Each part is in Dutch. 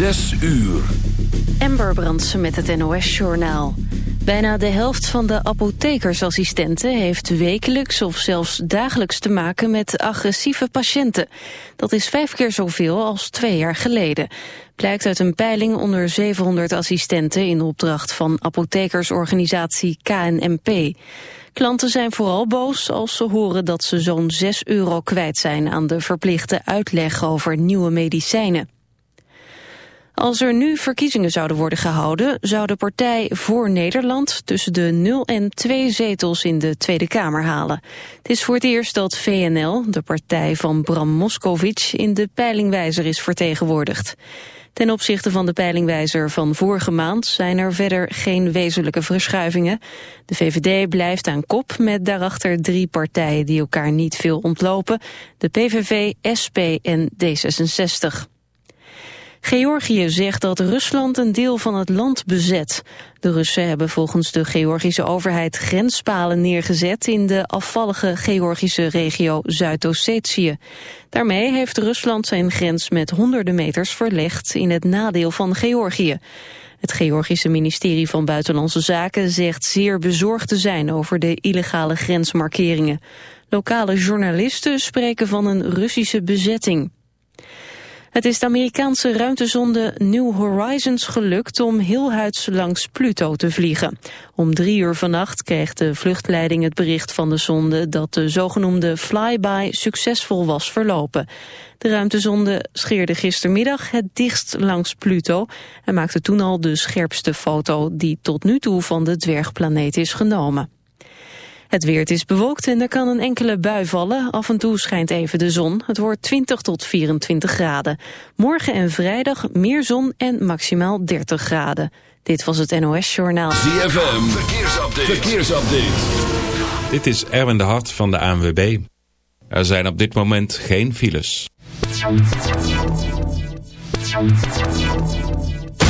Zes uur. Ember Brandsen met het NOS-journaal. Bijna de helft van de apothekersassistenten heeft wekelijks of zelfs dagelijks te maken met agressieve patiënten. Dat is vijf keer zoveel als twee jaar geleden. Blijkt uit een peiling onder 700 assistenten in opdracht van apothekersorganisatie KNMP. Klanten zijn vooral boos als ze horen dat ze zo'n 6 euro kwijt zijn aan de verplichte uitleg over nieuwe medicijnen. Als er nu verkiezingen zouden worden gehouden... zou de partij voor Nederland tussen de 0 en 2 zetels in de Tweede Kamer halen. Het is voor het eerst dat VNL, de partij van Bram Moskovic... in de peilingwijzer is vertegenwoordigd. Ten opzichte van de peilingwijzer van vorige maand zijn er verder geen wezenlijke verschuivingen. De VVD blijft aan kop met daarachter drie partijen die elkaar niet veel ontlopen. De PVV, SP en D66. Georgië zegt dat Rusland een deel van het land bezet. De Russen hebben volgens de Georgische overheid grenspalen neergezet in de afvallige Georgische regio Zuid-Ossetië. Daarmee heeft Rusland zijn grens met honderden meters verlegd in het nadeel van Georgië. Het Georgische ministerie van Buitenlandse Zaken zegt zeer bezorgd te zijn over de illegale grensmarkeringen. Lokale journalisten spreken van een Russische bezetting. Het is de Amerikaanse ruimtezonde New Horizons gelukt om heel huids langs Pluto te vliegen. Om drie uur vannacht kreeg de vluchtleiding het bericht van de zonde dat de zogenoemde flyby succesvol was verlopen. De ruimtezonde scheerde gistermiddag het dichtst langs Pluto en maakte toen al de scherpste foto die tot nu toe van de dwergplaneet is genomen. Het weer is bewolkt en er kan een enkele bui vallen. Af en toe schijnt even de zon. Het wordt 20 tot 24 graden. Morgen en vrijdag meer zon en maximaal 30 graden. Dit was het NOS Journaal. ZFM, verkeersupdate. verkeersupdate. Dit is Erwin de Hart van de ANWB. Er zijn op dit moment geen files.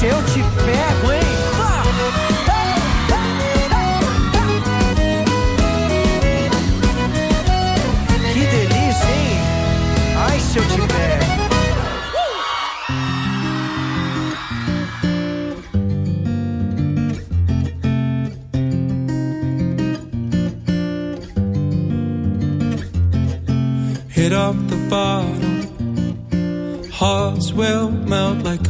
se eu te pego, hein? Que delícia, hein? Ai, se eu te pego. hit up the bottom. Hearts will melt like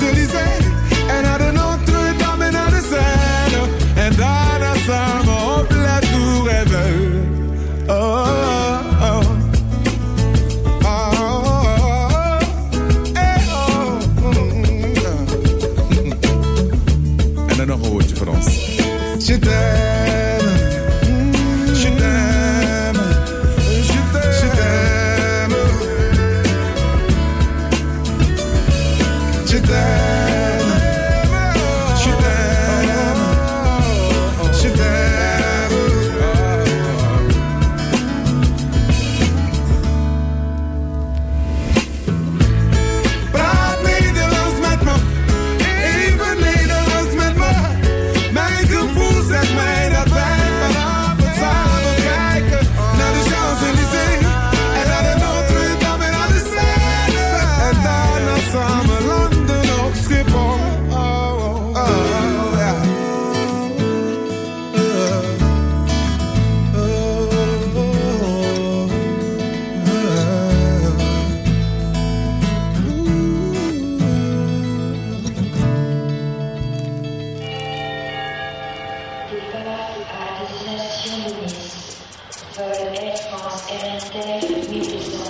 Ze lisais and then we mi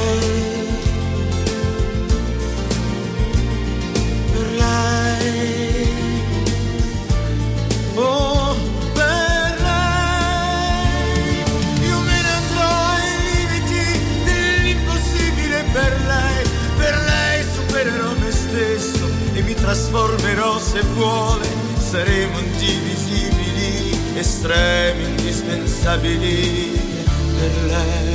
anlatabilirler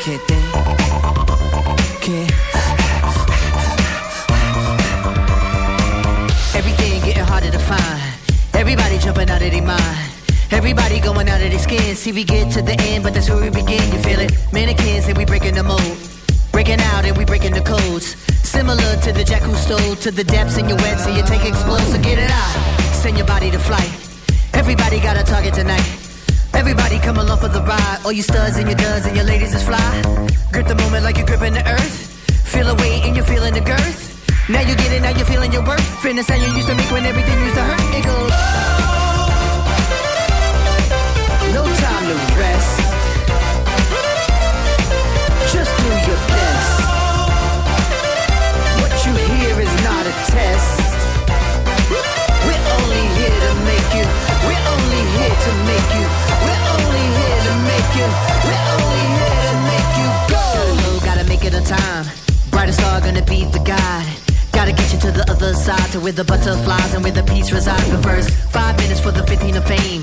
Can't think, can't. Everything getting harder to find. Everybody jumping out of their mind. Everybody going out of their skin. See, we get to the end, but that's where we begin. You feel it? Mannequins and we breaking the mold. Breaking out and we breaking the codes. Similar to the jack who stole to the depths in your wet, so you take explode. So get it out. Send your body to flight. Everybody got a target tonight. Everybody come along for the ride. All you studs and your duds and your ladies is fly. Grip the moment like you're gripping the earth. Feel the weight and you're feeling the girth. Now you get it, now you're feeling your worth. Fitness how you used to make when everything used to hurt. It goes. No time to rest. Just do your best. What you hear is not a test. To. We're only here to make you. Gotta make it in time. Brighter star, gonna be the guide. Gotta get you to the other side to where the butterflies and where the peace resides. First, five minutes for the 15 of fame.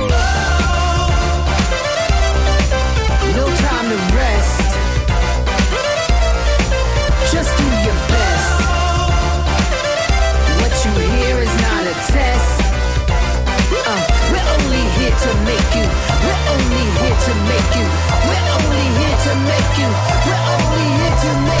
A test. Uh, we're only here to make you. We're only here to make you. We're only here to make you. We're only here to make you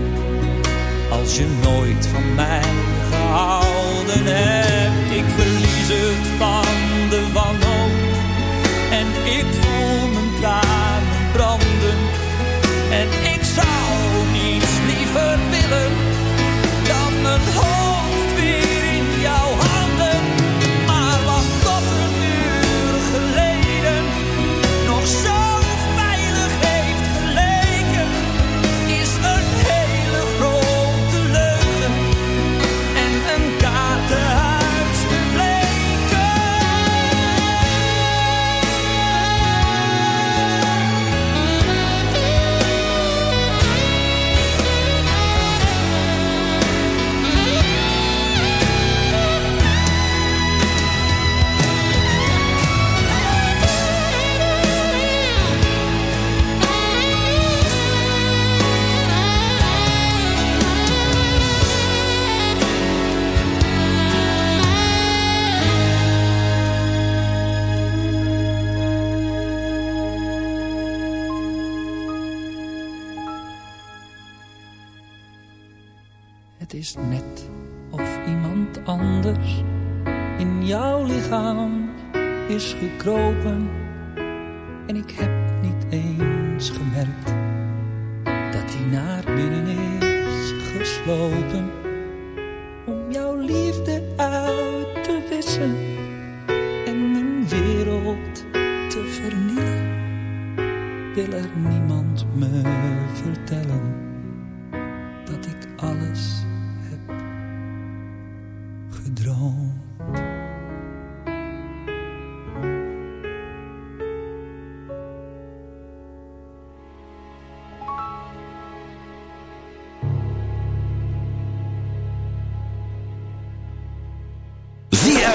Als je nooit van mij gehouden hebt Ik verlies het van de wanhoop. En ik voel mijn tranen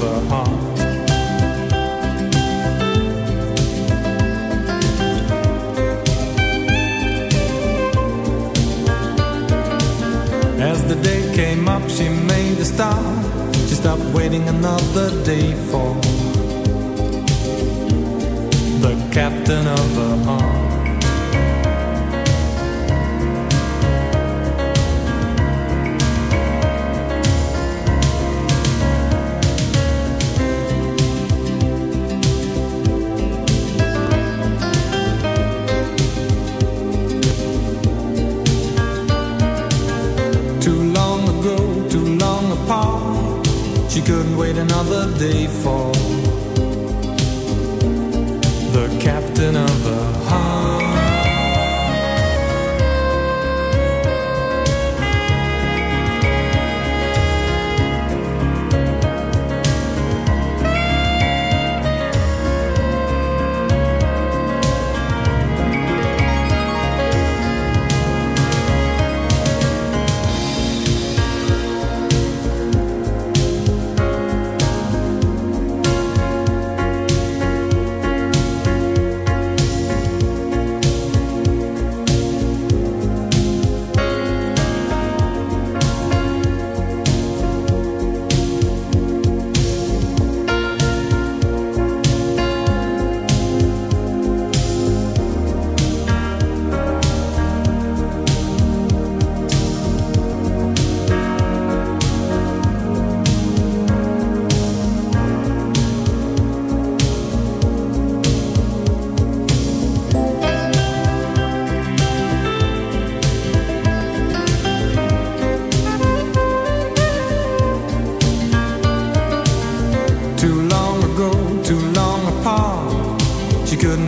the. As the day came up, she made a. She stopped waiting another day for the captain of the army. another day falls